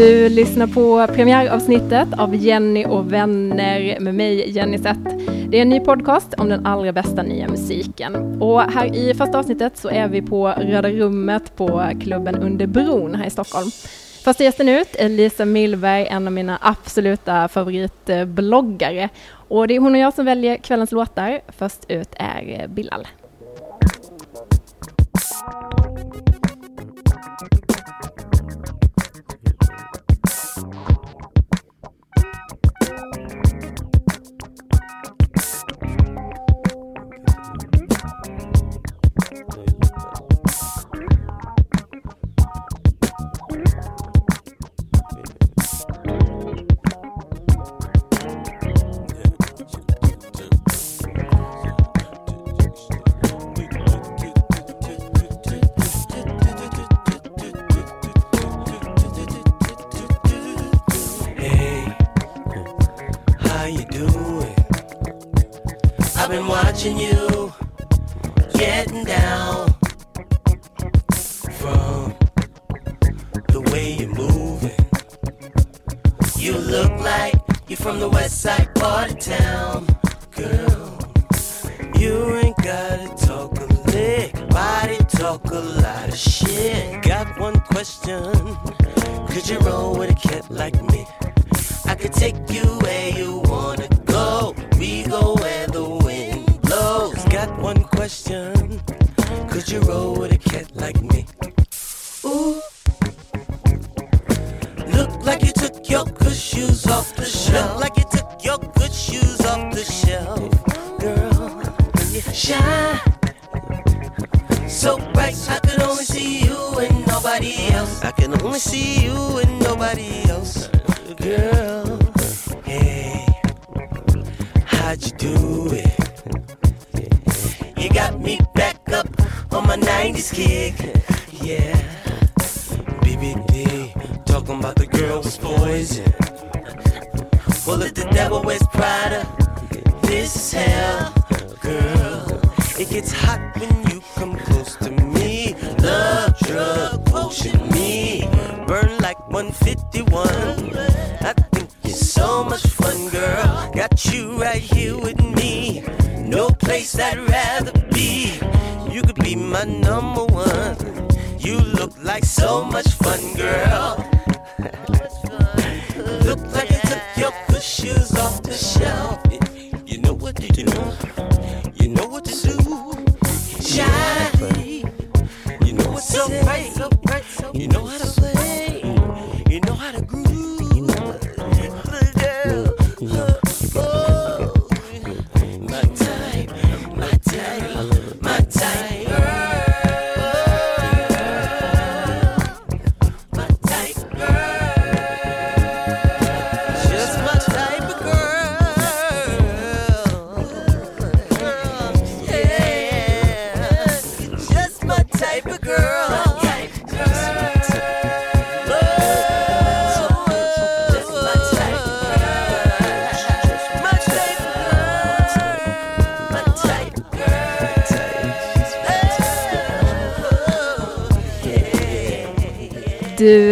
Du lyssnar på premiäravsnittet av Jenny och vänner med mig, Jenny Sett. Det är en ny podcast om den allra bästa nya musiken. Och här i första avsnittet så är vi på Röda rummet på klubben Under bron här i Stockholm. Första gästen ut är Lisa Millberg, en av mina absoluta favoritbloggare. Och det är hon och jag som väljer kvällens låtar. Först ut är Bilal. I've been watching you getting down from the way you're moving. You look like you're from the west side part of town, girl. You ain't gotta talk a lick, body talk a lot of shit. Got one question. Could you roll with a cat like me? I could take you where you wanna question. Could you roll with a cat like me? Ooh. Look like you took your good shoes off the shelf. Look like you took your good shoes off the shelf. Girl, shine so bright. I could only see you and nobody else. I can only see you and nobody else. Girl, hey, how'd you do it? Got me back up on my 90s kick. Yeah, BBD, talking about the girl was poison. Well, if the devil wears Prada, this is hell, girl. It gets hot when you come close to me. Love, drug, potion, me. Burn like 151. I think you're so much fun, girl. Got you right here with me. No place I'd rather be. You could be my number one. You look like so much fun, girl.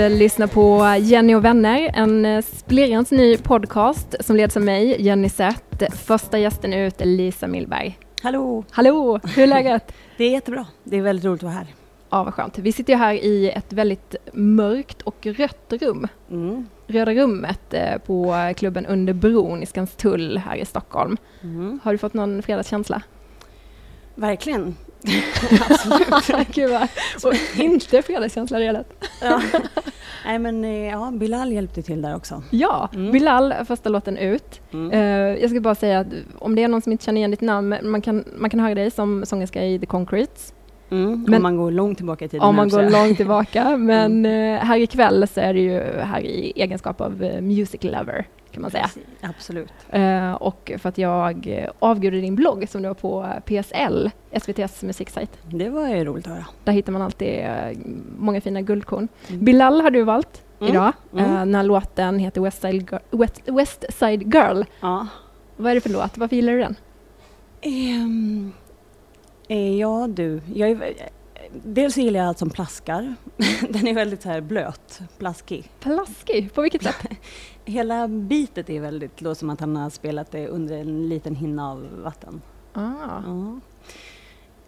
lyssnar på Jenny och vänner, en eh, splirrans ny podcast som leds av mig, Jenny Sett. Första gästen ut är Lisa Millberg. Hallå! Hallå, hur är läget? Det är jättebra. Det är väldigt roligt att vara här. Ja, vad skönt. Vi sitter ju här i ett väldigt mörkt och rött rum. Mm. Röda rummet eh, på klubben Under bron i Skanstull här i Stockholm. Mm. Har du fått någon fredagskänsla? Verkligen. Gud vad, och inte fredagskänsla redan. Ja. Nej, men eh, ja, Bilal hjälpte till där också. Ja, Mm. Bilal, första låten ut. Mm. Eh, jag ska bara säga att om det är någon som inte känner igen ditt namn, man kan, man kan höra dig som sångerska i The Concretes. Mm. Men- Om man går långt tillbaka i tiden. Om man går långt tillbaka. Men eh, här ikväll så är det ju här i egenskap av eh, music lover, kan man säga. Precis, Absolut. Eh, och för att jag avgudade din blogg som du har på PSL, SVTs musiksajt. Det var ju roligt att höra. Där hittar man alltid många fina guldkorn. Mm. Bilal har du valt Mm. idag. Mm. Eh, den här låten heter West Side, Girl, West, West Side Girl. Ja. Vad är det för låt? Varför gillar du den? Eh, ja du, jag är, Dels gillar jag allt som plaskar. Den är väldigt så här blöt, plaskig. Plaskig, på vilket sätt? Hela bitet är väldigt, låter som att han har spelat det under en liten hinna av vatten. Ah. Ja.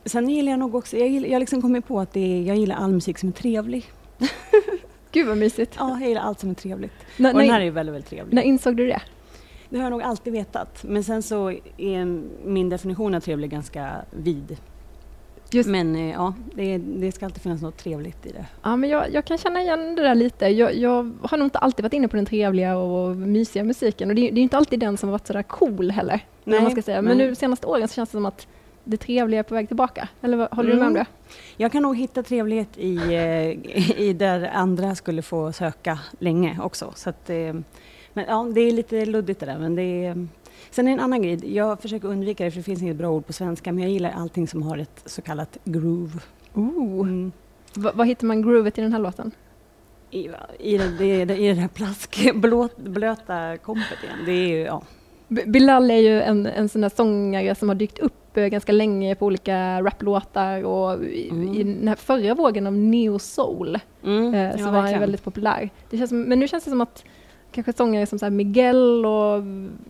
Sen gillar jag nog också, jag, har liksom kommit på att är, jag gillar all musik som är trevlig. Gud vad mysigt. Ja, jag gillar allt som är trevligt. När, Och den här är väldigt, väldigt trevlig. när insåg du det? Det har jag nog alltid vetat. Men sen så är min definition av trevlig ganska vid. Just- Men eh, ja, det, det ska alltid finnas något trevligt i det. Ja, men jag, jag kan känna igen det där lite. Jag, jag har nog inte alltid varit inne på den trevliga och mysiga musiken och det, är- det är inte alltid den som har varit sådär cool heller. Nej, man ska säga. Men nej. nu senaste åren så känns det som att det trevliga är på väg tillbaka. Eller vad- håller du med om Mm. det? Jag kan nog hitta trevlighet i, eh, i där andra skulle få söka länge också. Så att, eh, men ja, det är lite luddigt det där. Men det är, sen är det en annan grej. Jag försöker undvika det för det finns inget bra ord på svenska. Men jag gillar allting som har ett så kallat groove. Ooh. Mm. Va- Vad hittar man groovet i den här låten? I, i, det, det, det, I det här plaskblöta kompet igen. Det är ju, ja. Bilal är ju en, en sån där sångare som har dykt upp eh, ganska länge på olika raplåtar och i, Mm. i den här förra vågen av neo soul Mm, eh, så ja, var han ju väldigt populär. Det känns som, men nu känns det som att kanske sångare som så här Miguel och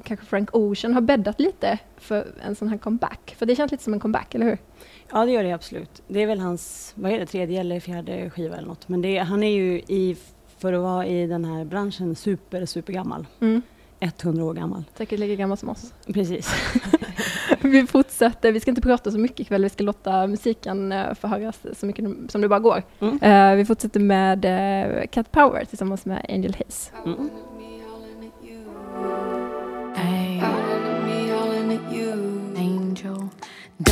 kanske Frank Ocean har bäddat lite för en sån här comeback. För det känns lite som en comeback, eller hur? Ja, det gör det absolut. Det är väl hans, vad är det, tredje eller fjärde skiva eller något. Men det, han är ju i, för att vara i den här branschen, super, super gammal. Mm. 100 år gammal. Säkert lika gammal som oss. Precis. Vi fortsätter, vi ska inte prata så mycket ikväll, vi ska låta musiken eh, få höras så mycket som det bara går. Mm. Eh, vi fortsätter med eh, Cat Power tillsammans med Angel Hayes. Mm.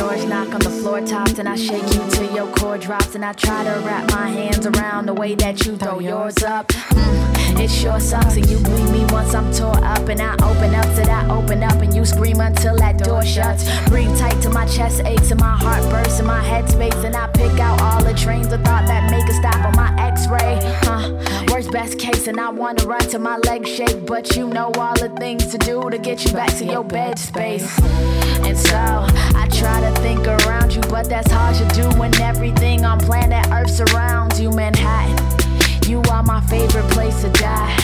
Doors knock on the floor tops and I shake you till your core drops and I try to wrap my hands around the way that you throw yours up. Mm, it sure sucks and you bleed me once I'm tore up and I open up till I open up and you scream until that door shuts. Breathe tight till my chest aches and my heart bursts and my head space and I pick out all the trains of thought that make a stop on my X-ray. Huh? Worst best case and I wanna run till my legs shake, but you know all the things to do to get you back to your bed space. And so try to think around you, but that's hard to do when everything on planet Earth surrounds you, Manhattan. You are my favorite place to die.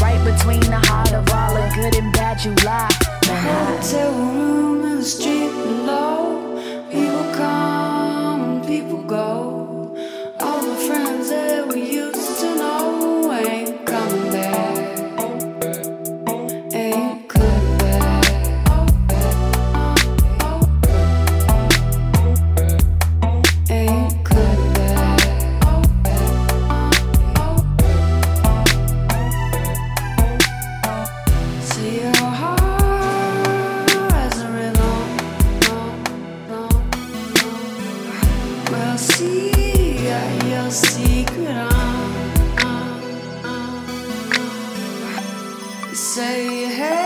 Right between the heart of all the good and bad, you lie. Manhattan. Hotel room in the street below. People come and people go. Say you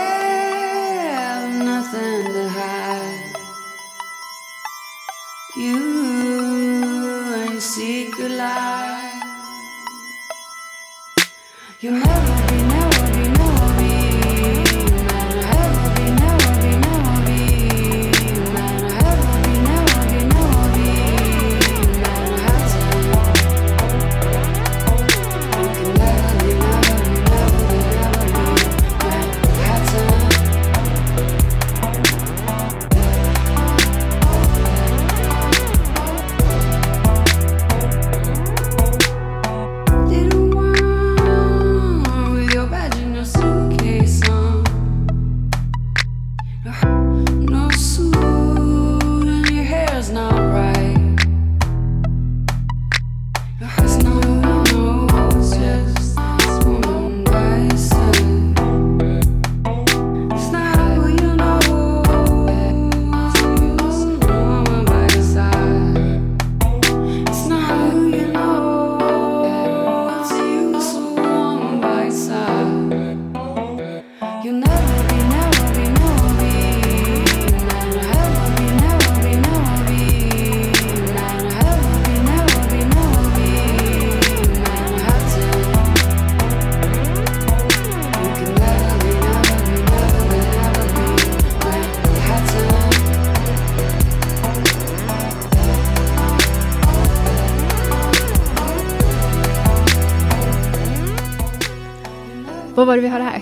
var det vi hörde här?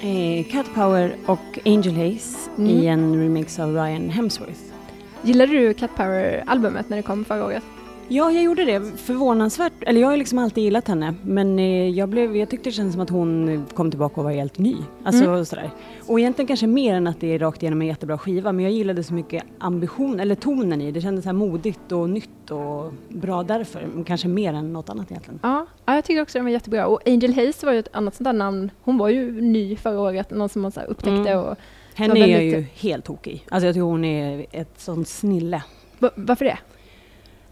Eh, Cat Power och Angel Haze Mm. i en remix av Ryan Hemsworth. Gillade du Cat Power-albumet när det kom förra året? Ja, jag gjorde det. Förvånansvärt. Eller jag har liksom alltid gillat henne. Men eh, jag, blev, jag tyckte det kändes som att hon kom tillbaka och var helt ny. Alltså Mm. sådär. Och egentligen kanske mer än att det är rakt igenom en jättebra skiva. Men jag gillade så mycket ambition, eller tonen i det. kändes så här modigt och nytt och bra därför. Kanske mer än något annat egentligen. Ja, ja jag tycker också den var jättebra. Och Angel Hayes var ju ett annat sånt där namn. Hon var ju ny förra året, någon som man så upptäckte. Mm. Och, Henne är jag ju helt tokig. Alltså jag tycker hon är ett sånt snille. Va- varför det?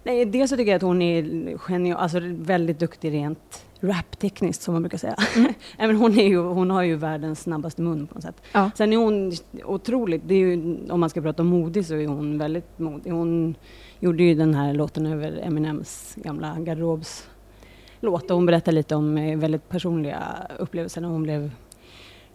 Nej, dels så tycker jag att hon är genial, alltså väldigt duktig rent raptekniskt som man brukar säga. Mm. Men hon, är ju, hon har ju världens snabbaste mun på något sätt. Ja. Sen är hon otroligt, det är ju, om man ska prata om modig så är hon väldigt modig. Hon gjorde ju den här låten över Eminems gamla garderobslåt och hon berättar lite om eh, väldigt personliga upplevelser när hon blev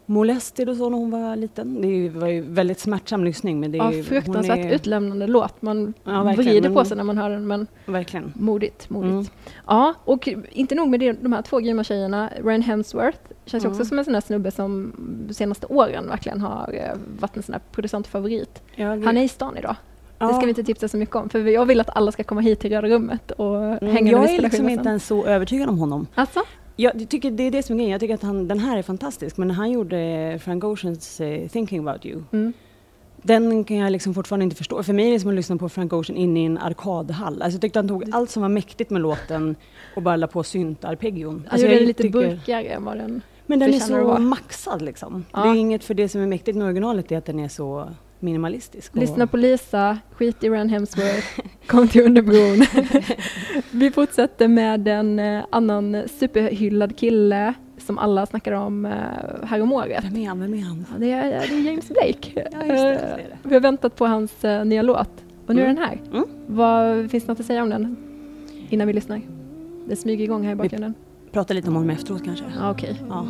molested och så när hon var liten. Det var ju väldigt smärtsam lyssning. Men det är Ja, fruktansvärt är, utlämnande låt. Man Ja, vrider på sig när man hör den, men Verkligen. modigt. modigt. Mm. Ja, och inte nog med det, de här två grymma tjejerna, Ryan Hemsworth känns ju också Mm. som en sån där snubbe som de senaste åren verkligen har eh, varit en sån där producentfavorit. Ja, det- Han är i stan idag. Det ja. ska vi inte tipsa så mycket om, för jag vill att alla ska komma hit till Röda rummet och Mm, hänga jag är liksom inte ens så övertygad om honom. Alltså? Jag tycker det är det som är grejen. Jag tycker att han, den här är fantastisk. Men när han gjorde Frank Oceans eh, Thinking about you. Mm. Den kan jag liksom fortfarande inte förstå. För mig är det som att lyssna på Frank Ocean inne i en arkadhall. Alltså jag tyckte han tog allt som var mäktigt med låten och bara la på syntarpeggion. Han Alltså gjorde jag den lite tycker- burkigare än vad den... Men den är så maxad liksom. Ja. Det är inget för det som är mäktigt med originalet är att den är så minimalistisk. Lyssna på Lisa, skit i Ryan Hemsworth, kom till Underbron. vi fortsätter med en eh, annan superhyllad kille som alla snackar om eh, här om året. Vem är han? Vem är han? Ja, Det är, det är James Blake. Ja, det, det är. Eh, Vi har väntat på hans nya låt och nu är Mm. den här. Mm. Vad finns det något att säga om den innan vi lyssnar? Det smyger igång här i bakgrunden. Prata lite om honom efteråt kanske. Ja, Okej. Ja.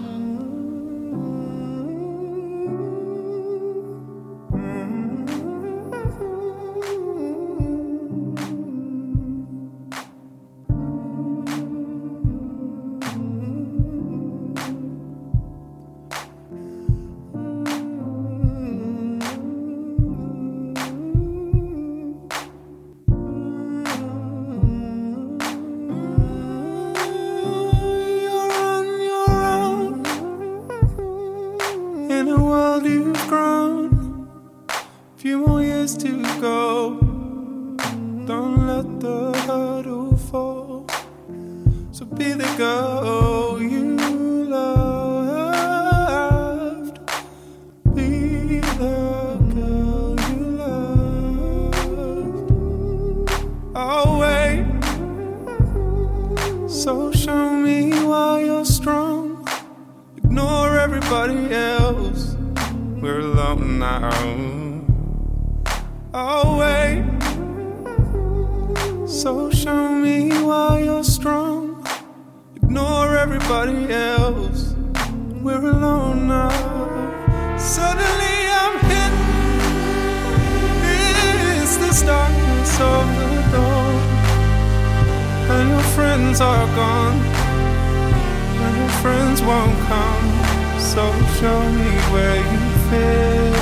So show me where you fit.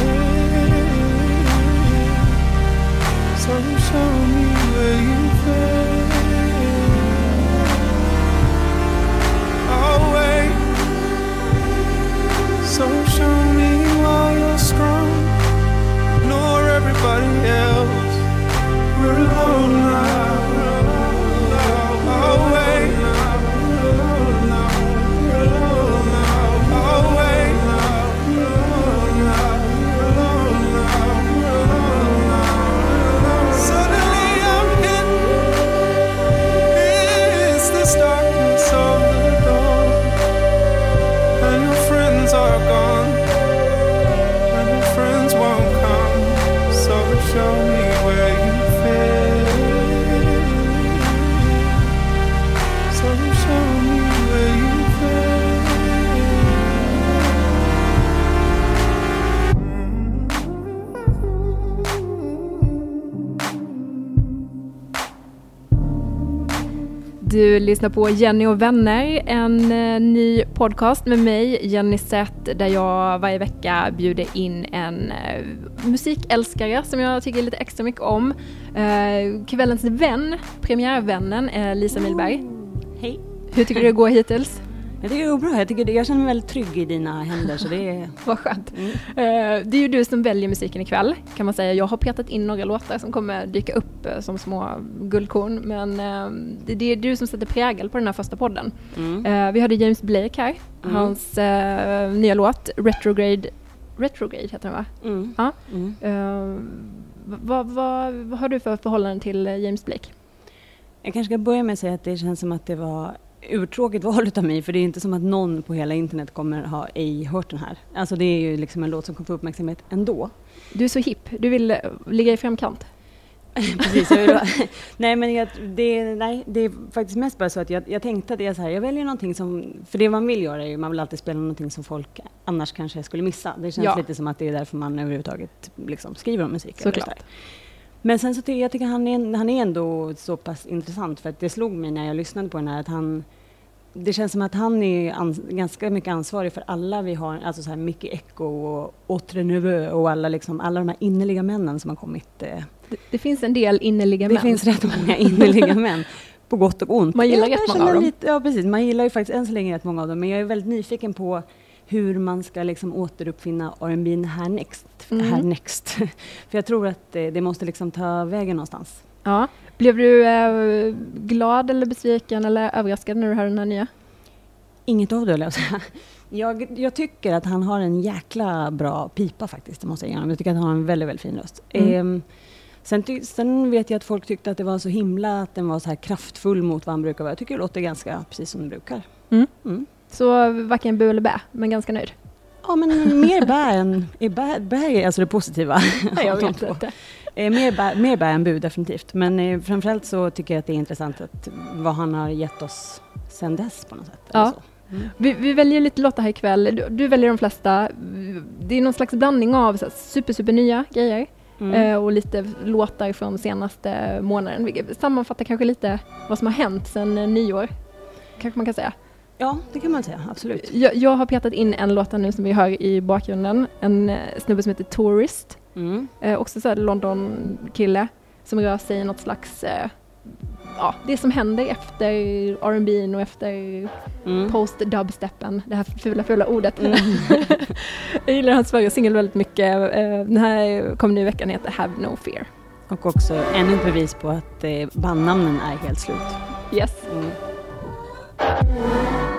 So show me where you fit. Oh, I'll. So show me why you're strong. Ignore everybody else. We're alone Du lyssnar på Jenny och vänner, en eh, ny podcast med mig, Jenny Sett, där jag varje vecka bjuder in en eh, musikälskare som jag tycker lite extra mycket om. Eh, kvällens vän, premiärvännen, är Lisa Milberg. Hej. Hur tycker du det går hittills? Jag tycker det går bra. Jag, tycker jag känner mig väldigt trygg i dina händer. Så det är... Vad skönt. Mm. Eh, Det är ju du som väljer musiken ikväll kan man säga. Jag har petat in några låtar som kommer dyka upp eh, som små guldkorn. Men eh, det det är du som sätter prägel på den här första podden. Mm. Vi hade James Blake här. Mm. Hans nya låt Retrograde. Retrograde heter den va? Mm. Ja. Mm. Vad, vad, vad har du för förhållande till James Blake? Jag kanske ska börja med att säga att det känns som att det var urtråkigt val utav mig, för det är inte som att någon på hela internet kommer ha ej hört den här. Alltså det är ju liksom en låt som kommer få uppmärksamhet ändå. Du är så hipp. Du vill eh, ligga i framkant. Precis, nej men jag, det, nej, det är faktiskt mest bara så att jag, jag tänkte att jag, så här, jag väljer någonting som, för det man vill göra är ju, man vill alltid spela någonting som folk annars kanske skulle missa. Det känns Ja. lite som att det är därför man överhuvudtaget liksom skriver om musik. eller Såklart. så här. Men sen så tycker jag tycker han är, han är ändå så pass intressant för att det slog mig när jag lyssnade på den här att han det känns som att han är ans- ganska mycket ansvarig för alla vi har, alltså så här Mickey Echo och Autre Neveu och alla, liksom, alla de här innerliga männen som har kommit. Eh, Det, det finns en del innerliga det män. finns rätt många innerliga män, på gott och ont. Man gillar rätt många av dem. Lite, ja, precis. Man gillar ju faktiskt än så länge rätt många av dem, men jag är väldigt nyfiken på hur man ska liksom återuppfinna R&B härnäxt. Mm. härnäxt. För jag tror att eh, det måste liksom ta vägen någonstans. Ja. Blev du eh, glad eller besviken eller överraskad när du hörde den här nya? Inget av det, jag säga. Jag, jag tycker att han har en jäkla bra pipa faktiskt, det måste jag honom. Jag tycker att han har en väldigt, väldigt fin röst. Mm. Ehm, sen, sen vet jag att folk tyckte att det var så himla, att den var så här kraftfull mot vad han brukar vara. Jag tycker det låter ganska precis som det brukar. Mm. Mm. Så varken bu eller bä, men ganska nöjd. Ja, men mer bä än... Är bä, bä är alltså det positiva. av de två. Eh, mer, bä, mer bä än bu, definitivt. Men eh, framförallt så tycker jag att det är intressant att, vad han har gett oss sen dess på något sätt. Ja. så. Mm. Vi, vi väljer lite låtar här ikväll. Du, du väljer de flesta. Det är någon slags blandning av så här, super, super nya grejer Mm. eh, och lite låtar från senaste månaden. Vi sammanfattar kanske lite vad som har hänt sedan eh, nyår. Kanske man kan säga. Ja, det kan man säga. Absolut. Jag, jag har petat in en låt nu som vi hör i bakgrunden. En eh, snubbe som heter Tourist. Mm. Eh, också så London-kille som rör sig i något slags, eh, ja, det som händer efter R&B och efter Mm. post-dubstepen, det här fula, fula ordet. Mm. jag gillar hans förra singel väldigt mycket. Eh, den här kom nu i veckan, heter Have No Fear. Och också ännu ett bevis på att eh, bandnamnen är helt slut. Yes. Mm. Thank you.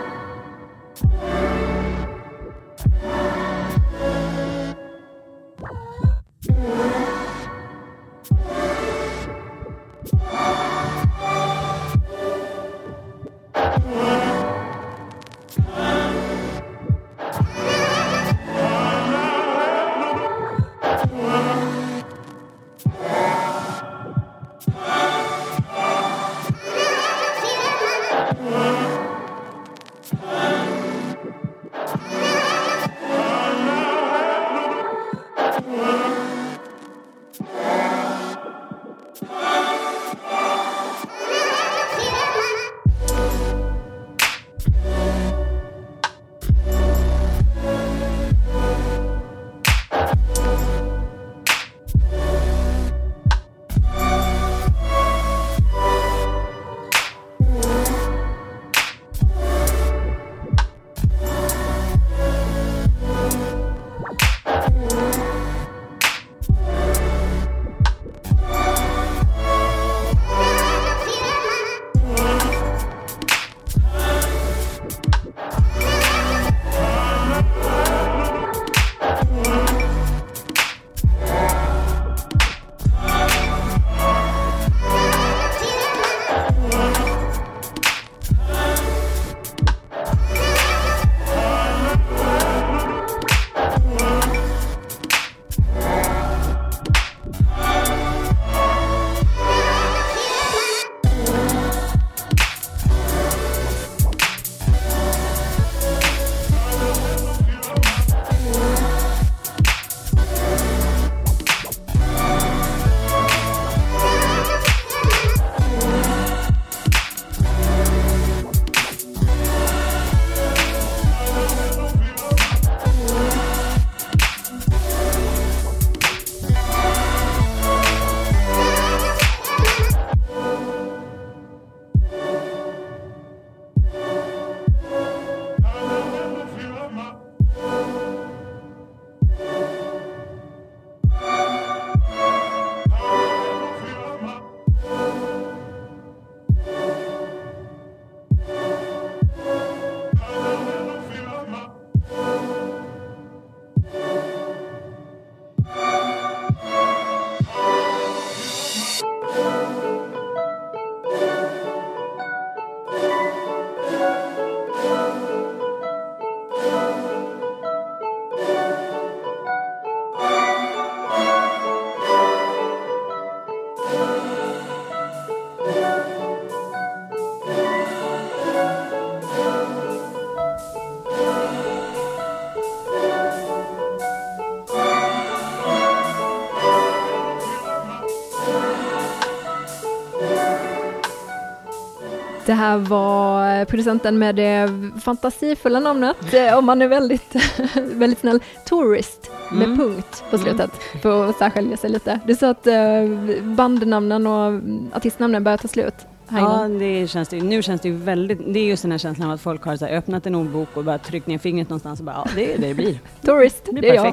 Det här var producenten med det fantasifulla namnet, eh, om man är väldigt, väldigt snäll, Tourist med Mm. punkt på slutet för att särskilja sig lite. Det är så att eh, bandnamnen och artistnamnen börjar ta slut Ja, det känns det, nu känns det ju väldigt, det är just den här känslan av att folk har så här, öppnat en ordbok och bara tryckt ner fingret någonstans och bara, ja det är det det blir. Tourist, Det det blir är jag.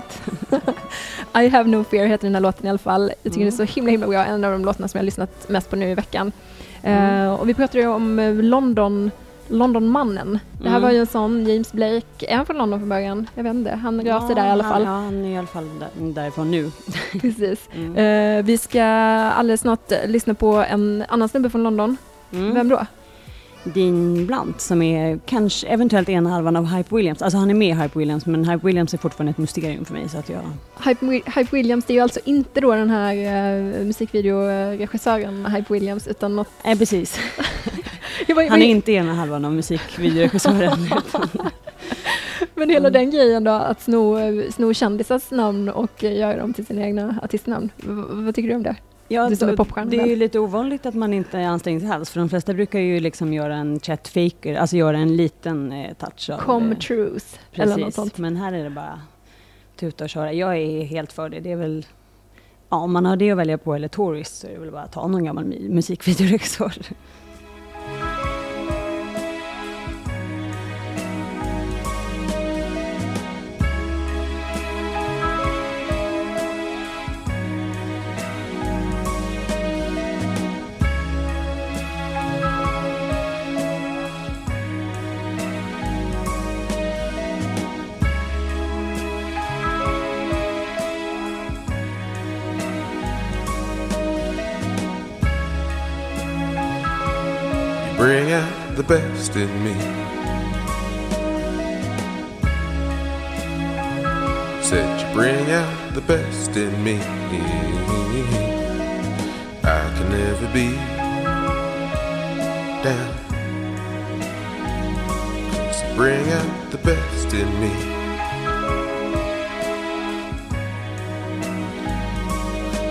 perfekt. I have no fear heter den här låten i alla fall. Jag tycker Mm. det är så himla himla bra, en av de låtarna som jag har lyssnat mest på nu i veckan. Mm. Eh, och vi pratade ju om eh, London, Londonmannen. Det här Mm. var ju en sån, James Blake, är han från London från början? Jag vet inte, han rör sig där i alla fall. Ja, han är i alla fall där, därifrån nu. Precis. Mm. Eh, vi ska alldeles snart lyssna på en annan snubbe från London. Mm. Vem då? Dean Blunt som är kanske eventuellt ena halvan av Hype Williams. Alltså han är med i Hype Williams men Hype Williams är fortfarande ett mysterium för mig så att jag... Hype, Hype Williams, det är ju alltså inte då den här uh, musikvideoregissören Hype Williams utan något... Nej precis. Jag var- Han är inte ena halvan av musikvideoregissören. utan- Men hela Mm. den grejen då, att sno, sno kändisars namn och eh, göra dem till sina egna artistnamn. V- vad tycker du om det? Ja, Du som är popstjärna det är ju lite ovanligt att man inte anstränger sig alls för de flesta brukar ju liksom göra en chat faker, alltså göra en liten eh, touch av... Com eh, truth, eller något Precis, sånt. men här är det bara tuta och köra. Jag är helt för det. Det är väl, ja, om man har det att välja på eller Tourist så är det väl bara att ta någon gammal musikvideoregissör. the best in me. Said you bring out the best in me. I can never be down. you bring out the best in me.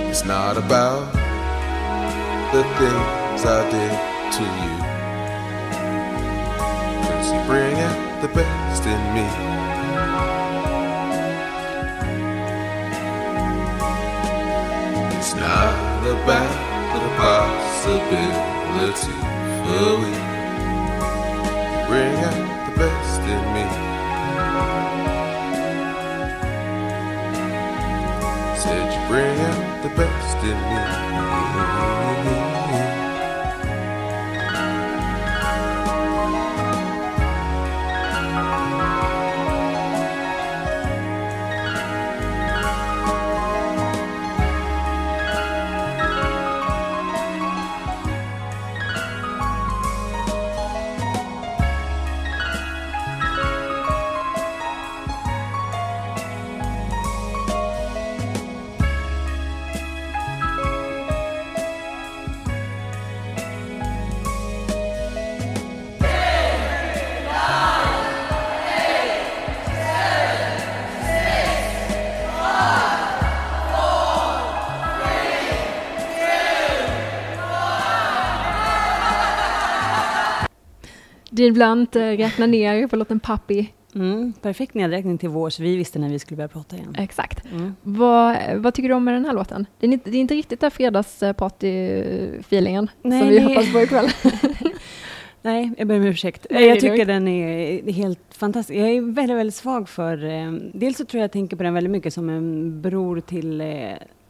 It's not about the things I did to you. Bring out the best in me. It's not about the possibility for we bring out the best in me. Said you bring out the best in me. Dean Blunt eh, räknar ner på låten Puppy. Mm, perfekt nedräkning till vår, så vi visste när vi skulle börja prata igen. Exakt. Mm. Vad, vad tycker du om med den här låten? Det är inte, det är inte riktigt den fredagsparty-feelingen Nej, som vi det- hoppas på ikväll. Nej, jag ber om ursäkt. Nej, jag tycker den är helt fantastisk. Jag är väldigt, väldigt svag för... Eh, dels så tror jag jag tänker på den väldigt mycket som en bror till eh,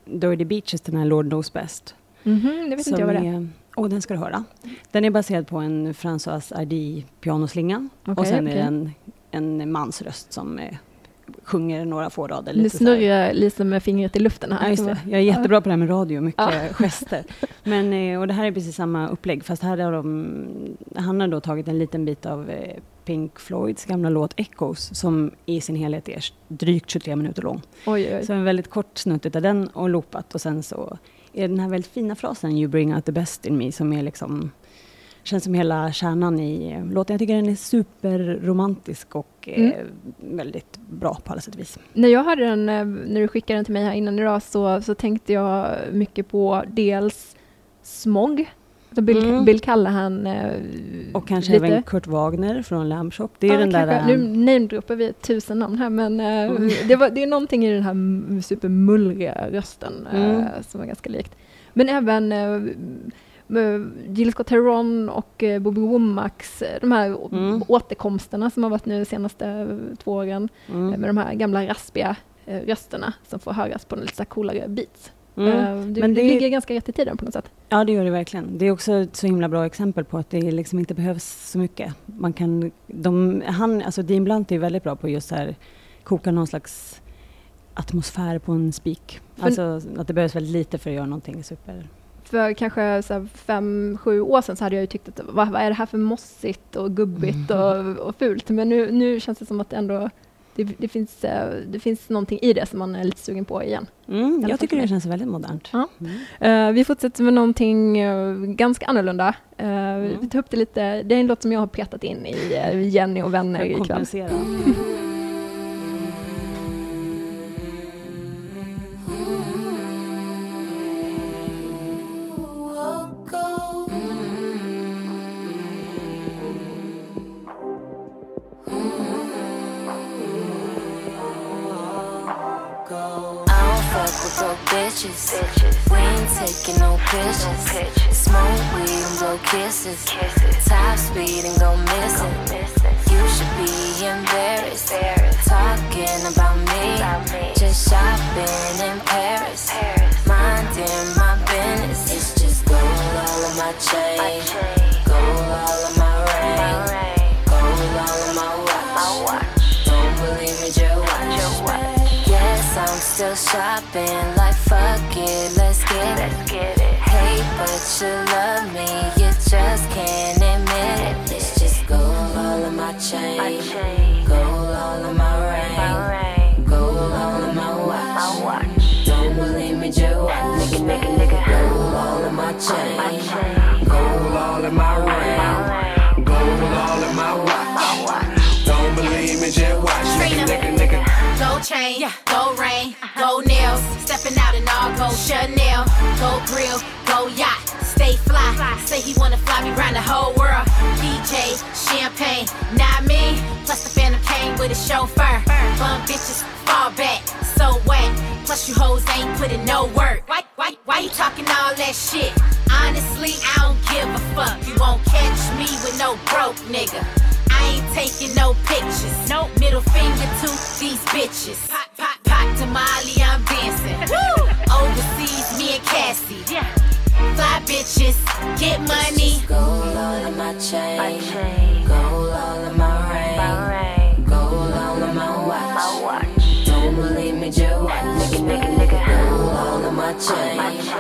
Dirty Beaches, den här Lord Knows Best. Mhm, det vet inte jag vad det är. Åh, den ska du höra. Den är baserad på en François Hardy pianoslinga. och Okej, sen är okej. det en, en mans röst som eh, sjunger några få rader. Nu snurrar Lisa med fingret i luften här. Ja. Jag är jättebra på det här med radio, mycket Ja. gester. Men, eh, och det här är precis samma upplägg, fast här har de, han har då tagit en liten bit av eh, Pink Floyds gamla låt Echoes, som i sin helhet är drygt 23 minuter lång. Oj, oj. Så en väldigt kort snutt av den och loopat och sen så är den här väldigt fina frasen You bring out the best in me som är liksom Känns som hela kärnan i eh, låten. Jag tycker den är superromantisk och eh, Mm. väldigt bra på alla sätt och vis. När jag hörde den, eh, när du skickade den till mig här innan idag, så, så tänkte jag mycket på dels smog Bill, Mm. Bill Callahan. eh, Och kanske lite. även Kurt Wagner från Lamb Shop. Det är Ja, den där... kanske. ähm, Nu namedroppar vi tusen namn här men eh, Mm. det, var, det är någonting i den här supermullriga rösten eh, Mm. som var ganska likt. Men även eh, med Jill Scott Heron och eh, Bobby Womack, eh, de här Mm. återkomsterna som har varit nu de senaste eh, två åren mm. eh, med de här gamla raspiga eh, rösterna som får höras på lite coolare beats. Mm. Eh, det, Men det det- ligger ganska rätt i tiden på något sätt. Ja, det gör det verkligen. Det är också ett så himla bra exempel på att det liksom inte behövs så mycket. Man kan, de, han, alltså Dean Blunt är väldigt bra på just här, koka någon slags atmosfär på en spik. Alltså att det behövs väldigt lite för att göra någonting super... För kanske så fem, sju år sedan så hade jag ju tyckt att vad, vad är det här för mossigt och gubbigt Mm. och, och fult. Men nu, nu känns det som att det ändå det, det, finns, eh, det finns någonting i det som man är lite sugen på igen. Mm, jag tycker det känns väldigt modernt. Ja. Mm. Eh, vi fortsätter med någonting eh, ganska annorlunda. Eh, Mm. Vi tar upp det lite, det är en låt som jag har petat in i Jenny och vänner ikväll. with bitches. We ain't taking no pictures. Smoke weed and blow kisses. Top speed and go missing. You should be embarrassed. Talking about me. Just shopping in Paris. Minding my business. It's just gold all of my chain. Shopping. Like fuck it, let's get it. Hey, but you love me, you just can't admit it. It's just gold all of my chain, gold all of my ring, gold all of my watch. Don't believe me, just watch. Nigga, nigga, nigga. Gold all of my chain, Gold all in my ring. Gold all in my watch. Don't believe me, just watch. Nigga, nigga, nigga. Gold chain, gold ring, gold nails. Stepping out in all gold Chanel, gold grill, gold yacht. Stay fly, say he wanna fly me around the whole world. DJ, champagne, not me. Plus the phantom came with a chauffeur. Bum bitches, fall back, so wet. Plus you hoes ain't putting no work. Why, why, why you talking all that shit? Honestly, I don't give a fuck. You won't catch me with no broke nigga. I ain't taking no pictures. No middle finger to these bitches. Pop, pop, pop to Molly, I'm dancing. Woo! Overseas, me and Cassie. Yeah. Fly bitches, get money. gold all in my chain, gold all in my ring, My ring. gold all in my watch. My watch. Don't believe me, just watch. Nigga, nigga, nigga. Gold all in my chain, Gold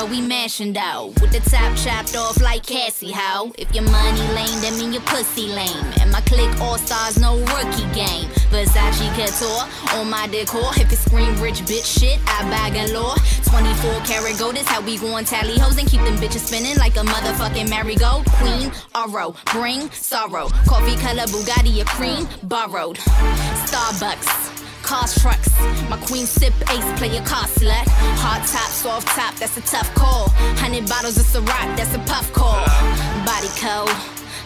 but we mashing though. With the top chopped off like Cassie, how? If your money lame, that mean your pussy lame. And my clique all stars, no rookie game. Versace couture on my decor. If you scream rich bitch shit, I bag galore. 24 karat gold is how we goin' tally hoes and keep them bitches spinning like a motherfucking marigold. Queen, Oro, bring sorrow. Coffee color Bugatti, a cream, borrowed. Starbucks. Cars, trucks. My queen sip ace, play a car slut. Hard top, soft top, that's a tough call. Hundred bottles of Ciroc, that's a puff call. Body code,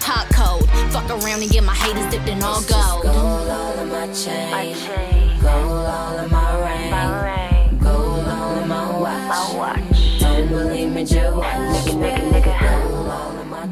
hot code. Fuck around and get my haters dipped in all gold. gold all of my chain, gold all of my ring, gold all in my watch. Don't believe me, just watch.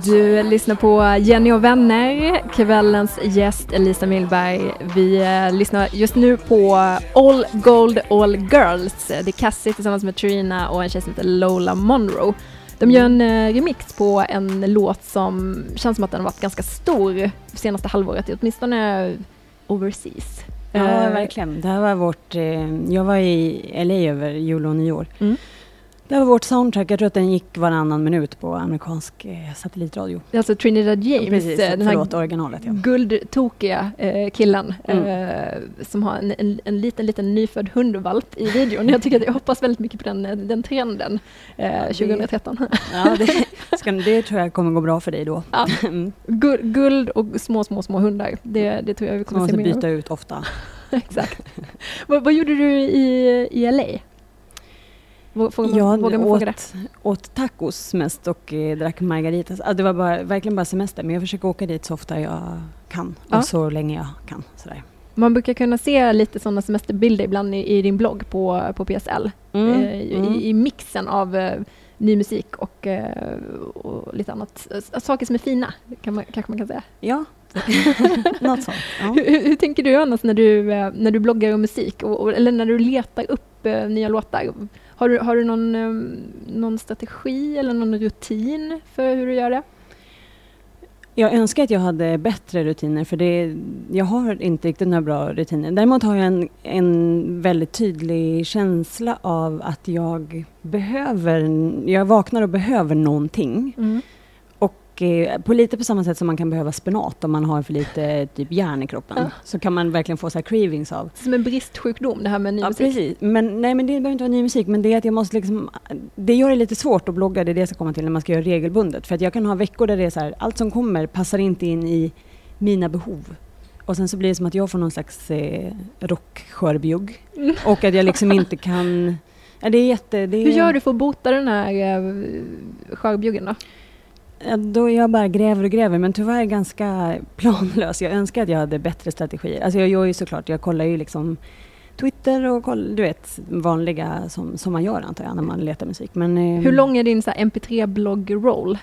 Du lyssnar på Jenny och vänner, kvällens gäst Elisa Millberg. Vi eh, lyssnar just nu på All Gold All Girls. Det är Cassie tillsammans med Trina och en tjej som heter Lola Monroe. De gör en eh, remix på en låt som känns som att den har varit ganska stor senaste halvåret, åtminstone overseas. Ja, Eh, verkligen. Det här var vårt... Eh, jag var i LA över jul och nyår. Mm. Det här var vårt soundtrack. Jag tror att den gick varannan minut på amerikansk eh, satellitradio. Alltså Trinidad James, Precis, eh, den här förlåt originalet. Ja. guldtokiga eh, killen Mm. eh, som har en, en, en liten, liten nyfödd hundvalp i videon. Jag tycker att jag hoppas väldigt mycket på den, eh, den trenden eh, 2013. Ja, det, ska, det tror jag kommer gå bra för dig då. Ja. Mm. Guld, guld och små, små, små hundar. Det, det tror jag vi Man kommer se måste mer av. byta ut ofta. exakt. vad, vad gjorde du i, i LA? Vå- Får man, Jag vågar man fråga det? åt, åt tacos mest och eh, drack margaritas. Ah, det var bara, verkligen bara semester, men jag försöker åka dit så ofta jag kan Ja. och så länge jag kan. Sådär. Man brukar kunna se lite sådana semesterbilder ibland i, i din blogg på, på PSL. Mm, eh, i, mm. I mixen av eh, ny musik och, eh, och lite annat. Saker som är fina, kan man, kanske man kan säga. Ja, något sånt. Ja. Hur, hur, tänker du annars när du, eh, när du bloggar om musik? Och, eller när du letar upp nya låtar? Har du, har du någon, eh, någon strategi eller någon rutin för hur du gör det? Jag önskar att jag hade bättre rutiner för det, jag har inte riktigt några bra rutiner. Däremot har jag en, en väldigt tydlig känsla av att jag behöver, jag vaknar och behöver någonting. Och eh, på lite på samma sätt som man kan behöva spenat om man har för lite typ järn i kroppen. Ja. Så kan man verkligen få så här cravings av. Som en bristsjukdom, det här med ny Ja, musik. precis. Men, nej, men det behöver inte vara ny musik, men det är att jag måste liksom... Det gör det lite svårt att blogga, det är det jag ska komma till, när man ska göra regelbundet. För att jag kan ha veckor där det är så här, allt som kommer passar inte in i mina behov. Och sen så blir det som att jag får någon slags eh, rockskörbjugg. Mm. Och att jag liksom inte kan... Ja, det är jätte... Det är, Hur gör du för att bota den här eh, skörbjuggen då? Ja, då jag bara gräver och gräver, men tyvärr ganska planlös. Jag önskar att jag hade bättre strategier. Alltså jag gör ju såklart, jag kollar ju liksom Twitter och koll, du vet, vanliga som, som man gör antar jag när man letar musik. Men, eh, Hur lång är din så här mp3-blogg-roll?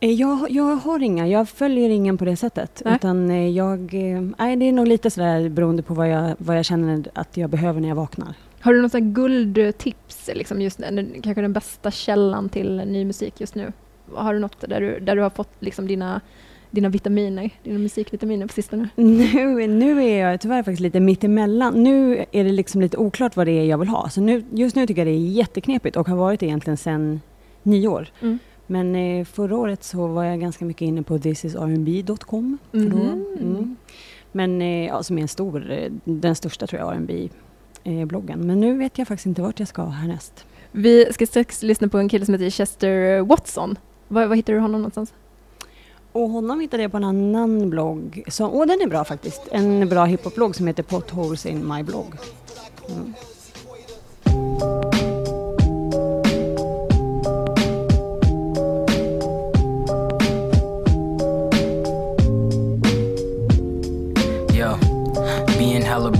eh, Jag, jag har inga, jag följer ingen på det sättet. Nej. Utan eh, jag, eh, nej, det är nog lite sådär beroende på vad jag, vad jag känner att jag behöver när jag vaknar. Har du något guldtips, liksom just kanske den bästa källan till ny musik just nu? Har du något där du, där du har fått liksom dina, dina vitaminer, dina musikvitaminer på sistone? Nu, nu är jag tyvärr faktiskt lite mittemellan. Nu är det liksom lite oklart vad det är jag vill ha. Så nu, just nu tycker jag det är jätteknepigt och har varit det egentligen sedan nyår. Mm. Men eh, förra året så var jag ganska mycket inne på thisisrnb.com. Mhm. Mm. Men eh, ja, som är en stor, eh, den största tror jag, rnb bloggen. Men nu vet jag faktiskt inte vart jag ska härnäst. Vi ska strax lyssna på en kille som heter Chester Watson. Var, var hittar du honom någonstans? Och honom hittade jag på en annan blogg. Som, och den är bra faktiskt. En bra hiphop-blogg som heter Potholes in my blogg. Mm.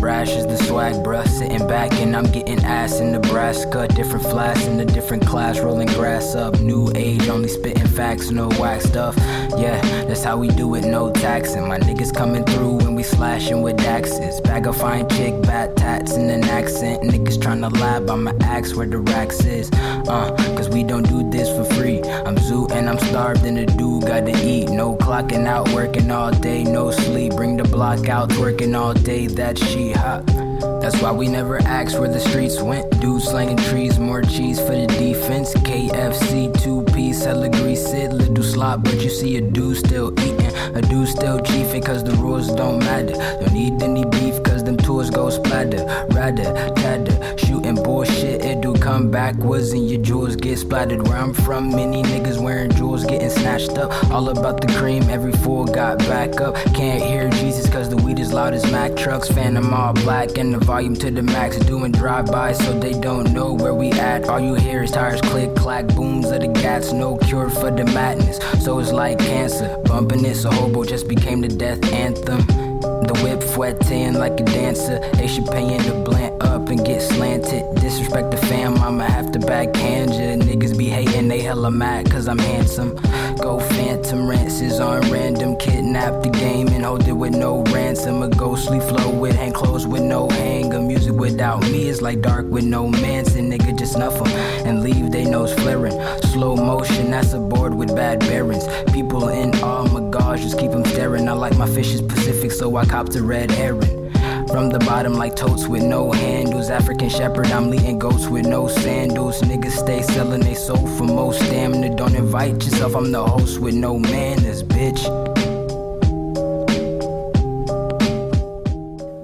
Is the swag, bruh. Sitting back and I'm getting ass in Nebraska. Different flash in a different class, rolling grass up. New age, only spitting facts, no whack stuff. Yeah, that's how we do it, no taxing. My niggas coming through when we slashing with axes. Bag of fine chick, bat tats in an accent. Niggas tryna lab, I'ma ask where the racks is. Uh, cause we don't do this for free. I'm zoo and I'm starved and the dude gotta eat. No clocking out, working all day, no sleep. Bring the block out, working all day, that she That's why we never asked where the streets went. Dudes slanging trees, more cheese for the defense. KFC, two piece, hella greasy, little slop, but you see a dude still eating. A dude still chiefing, cause the rules don't matter. Don't need any beef, cause them tools go splatter. Rather, tather, shooting bullshit, it do come backwards and your jewels get splattered. Where I'm from, many niggas wearing jewels getting snatched up. All about the cream, every fool got back up. Can't hear Jesus, cause the weed is loud as Mack trucks. Phantom all black and the volume to the max. Doing drive-bys so they don't know where we at. All you hear is tires click, clack, booms of the gats. No cure for the madness, so it's like cancer. Bumping this, a hobo just became the death anthem. The whip fwetting like a dancer. They should paying to blend up and get slanted. Disrespect the fam, I'ma have to backhand ya. Niggas be hating, they hella mad cause I'm handsome. Go phantom rances on random. Kidnap the game and hold it with no ransom. A ghostly flow with hand closed with no hanger. Music without me is like dark with no Manson. Nigga just snuff 'em and leave they nose flaring. Slow motion, that's a board with bad bearings. People in awe, my gosh, just keep 'em staring. I like my fishes Pacific, so I copped a red herring. From the bottom like totes with no handles. African shepherd, I'm leading goats with no sandals. Niggas stay selling they soul for most stamina. Don't invite yourself, I'm the host with no manners, bitch.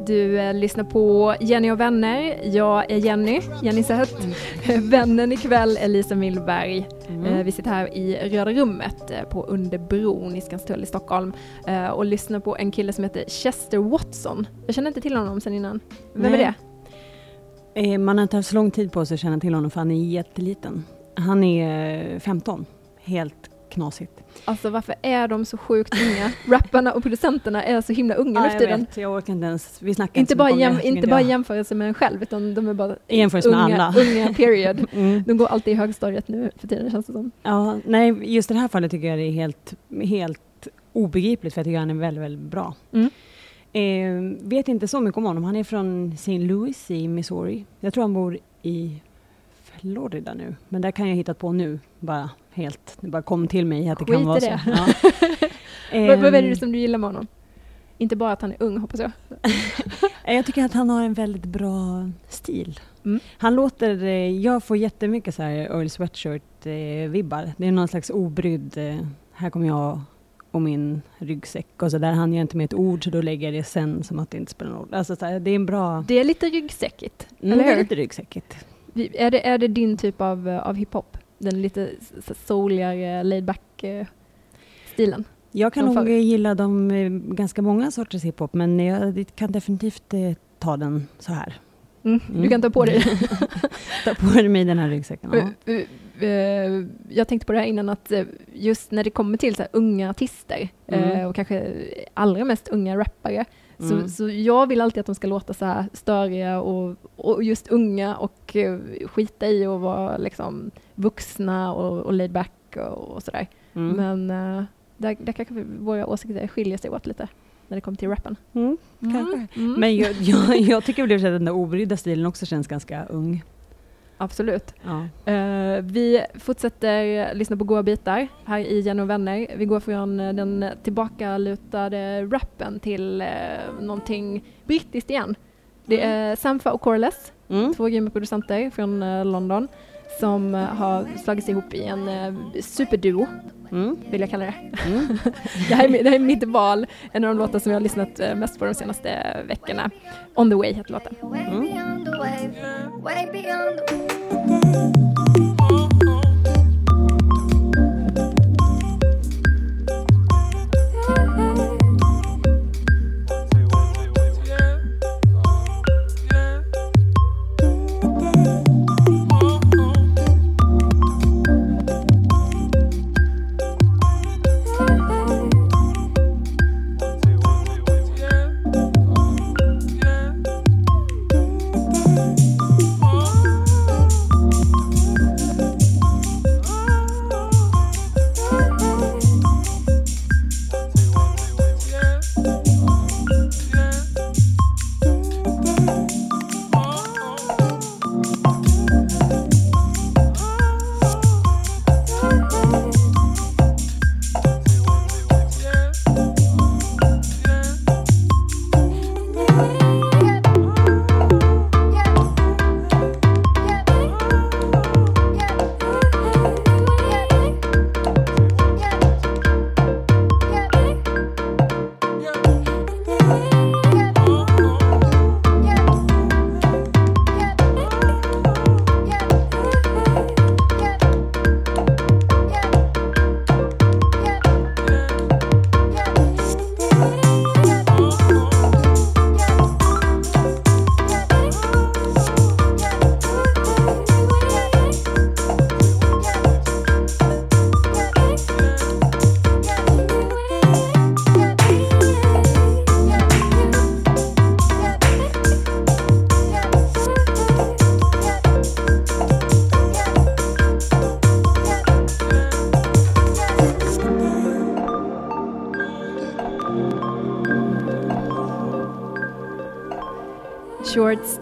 Du, eh, Eh, lyssna på Jenny och vänner. Jag är Jenny, Jenny Seth. Vännen ikväll är Lisa Millberg. Eh, vi sitter här i Röda rummet eh, på Underbron i Skanstull i Stockholm eh, och lyssnar på en kille som heter Chester Watson. Jag känner inte till honom sen innan. Vem Nej. är det? Eh, Man har inte haft så lång tid på sig att känna till honom för han är jätteliten. Han är eh, 15. Helt knasigt. Alltså varför är de så sjukt unga? Rapparna och producenterna är så himla unga nu för jag tiden. vet, jag orkar inte ens. Vi snackar Inte bara, jäm, inte bara jämförelse med en själv, utan de är bara jämförelse med unga, alla. unga period. Mm. De går alltid i högstadiet nu för tiden känns det som. Ja, nej, just det här fallet tycker jag det är helt, helt obegripligt för jag tycker han är väldigt, väldigt bra. Mm. Eh, vet inte så mycket om honom. Han är från St. Louis i Missouri. Jag tror han bor i Florida nu. Men där kan jag hitta på nu. Bara helt, det bara kom till mig att det Skit kan vara i så. det. Ja. Vad, vad är Ehm, det som du gillar med honom? Inte bara att han är ung hoppas jag. Jag tycker att han har en väldigt bra stil. Mm. Han låter, eh, jag får jättemycket så här Earl Sweatshirt-vibbar. Det är någon slags obrydd, eh, här kommer jag och min ryggsäck och så där han gör inte med ett ord så då lägger jag det sen som att det inte spelar någon roll. Alltså så här, det är en bra, Det är lite ryggsäckigt, mm, eller det är hur? lite ryggsäckigt. Är det, är det din typ av, eh, av hiphop? Den lite s- s- souligare, laid back eh, stilen? Jag kan nog förr. gilla de, eh, ganska många sorters hiphop men jag kan definitivt ta den så här. Mm. Du Mm. kan ta på dig Ta på mig den här ryggsäcken. Ja. Jag tänkte på det här innan att just när det kommer till så unga artister Mm. och kanske allra mest unga rappare Mm. så jag vill alltid att de ska låta så här störiga och, och just unga och eh, skita i att vara liksom vuxna och, och laid back och, och sådär. Mm. Men eh, där, där kanske våra åsikter skiljer sig åt lite när det kommer till rappen. Mm, kanske. Mm. Men jag, jag, jag tycker väl att den där obrydda stilen också känns ganska ung. Absolut. Ja. Eh, vi fortsätter lyssna på goa bitar här i och vänner. Vi går från eh, den tillbakalutade rappen till uh, någonting brittiskt igen. Det är Sampha och Corless, Mm. två grymma producenter från eh, London som eh, har slagits ihop i en uh, superduo, Mm. vill jag kalla det. Mm. det, här är, det här är mitt val, en av de låtar som jag har lyssnat eh, mest på de senaste veckorna. On the way heter låten. Way Mm.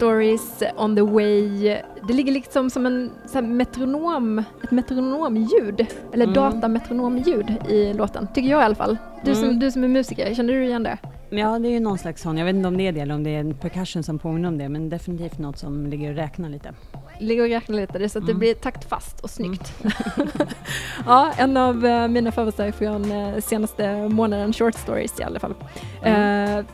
Stories on the way. Det ligger liksom som en så metronom, ett metronomljud, eller Mm. datametronomljud i låten, tycker jag i alla fall. Du, som, Mm. du som är musiker, känner du igen det? Ja, det är ju någon slags sån. Jag vet inte om det är det eller om det är en percussion som påminner om det, men definitivt något som ligger och räknar lite. Ligger och räknar lite, det är så att det Mm. blir taktfast och snyggt. ja, en av eh, mina favoriter från uh, senaste månaden, short stories i alla fall. Mm. Eh,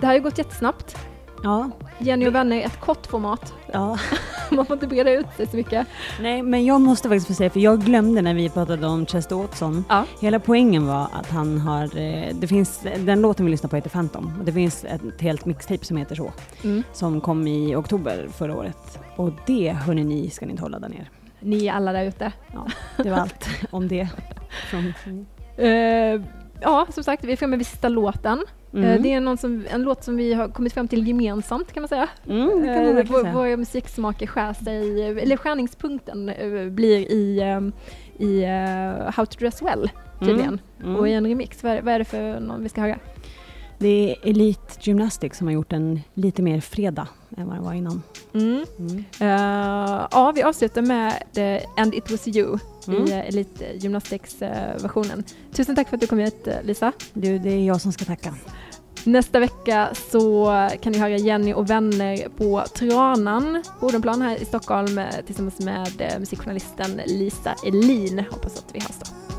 det här har ju gått jättesnabbt. Ja, Jenny och vänner är ett kort format. ja. Man får inte breda ut sig så mycket. Nej, men jag måste faktiskt få säga, för jag glömde när vi pratade om Chester Watson. Ja. Hela poängen var att han har, eh, det finns, den låten vi lyssnar på heter Phantom. Och det finns ett helt mixtape som heter så. Mm. Som kom i oktober förra året. Och det, hörni ni, ska ni inte hålla där ner. Ni alla där ute. Ja, det var allt om det. Från, Eh, ja, som sagt, vi är framme vid sista låten. Mm. Eh, det är någon som, en låt som vi har kommit fram till gemensamt kan man säga. Mm, kan man Eh, vår, säga. våra musiksmaker skär sig, eller skärningspunkten eh, blir i, i How to Dress Well tydligen. Mm. Och i en remix. Vad är, vad är det för någon vi ska höra? Det är Elite Gymnastics som har gjort den lite mer fredag än vad den var innan. Mm. Mm. Eh, ja, vi avslutar med the And It Was You Mm. i uh, Elite Gymnastics-versionen. Tusen tack för att du kom hit eh, Lisa. Du, det är jag som ska tacka. Nästa vecka så kan ni höra Jenny och vänner på Tranan på Odenplan här i Stockholm eh, tillsammans med eh, musikjournalisten Lisa Elin. Hoppas att vi hörs då.